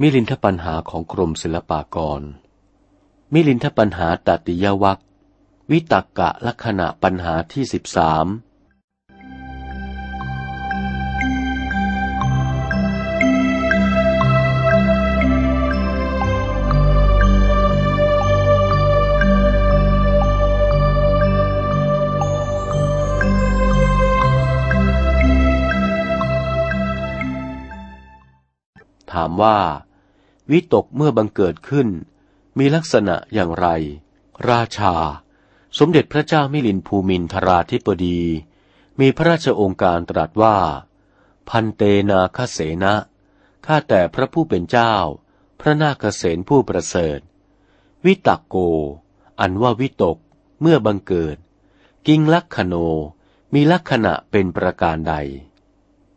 มิลินทปัญหาของกรมศิลปากร มิลินทปัญหาตติยวัควิตักกะลักษณะปัญหาที่สิบสามถามว่า วิตกเมื่อบังเกิดขึ้น มีลักษณะอย่างไร ราชา สมเด็จพระเจ้ามิลินภูมินทราธิปดี มีพระราชองค์การตรัสว่า พันเตนาคเสนะข้าแต่พระผู้เป็นเจ้า พระนาคเสนผู้ประเสริฐ วิตกโก อันว่าวิตก เมื่อบังเกิด กิงลักขโน มีลักษณะเป็นประการใด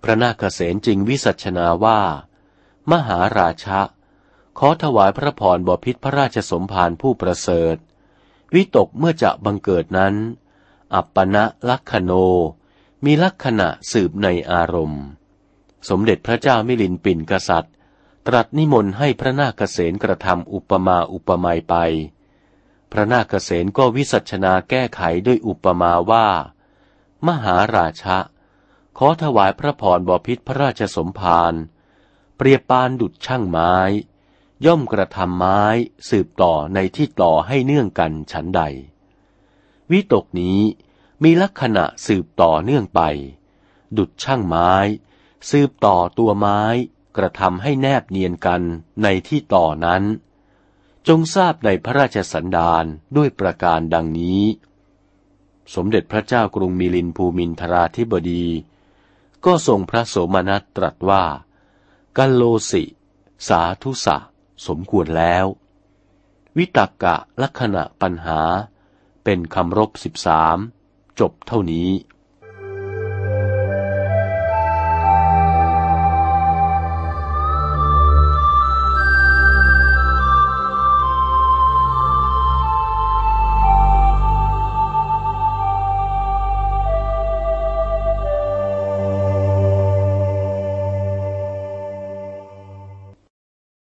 พระนาคเสนจึงวิสัชนาว่า มหาราชะ ขอถวายพระพรบพิษพระราชสมภารผู้ประเสริฐ วิตกเมื่อจะบังเกิดนั้น อัปปณะลักขโน มีลักษณะสืบในอารมณ์ สมเด็จพระเจ้ามิลินปินกษัตริย์ ตรัสนิมนต์ให้พระนาคเษนกระทำอุปมาอุปไมยไป พระนาคเษนก็วิสัชนาแก้ไขด้วยอุปมาว่า มหาราชะ ขอถวายพระพรบพิษพระราชสมภารเปรียบปานดุดช่างไม้ ย่อมกระทำไม้สืบต่อในที่ต่อให้เนื่องกันฉันใด วิตกนี้มีลักษณะสืบต่อเนื่องไป ดุดช่างไม้ สืบต่อตัวไม้กระทำให้แนบเนียนกันในที่ต่อนั้น จงทราบในพระราชสันดานด้วยประการดังนี้ สมเด็จพระเจ้ากรุงมิลินภูมินทราธิบดี ก็ทรงพระโสมนัสตรัสว่า กัลโลสิ สาธุสะ สมควรแล้ว วิตกกะลักษณะปัญหาเป็นคำรบสิบสามจบเท่านี้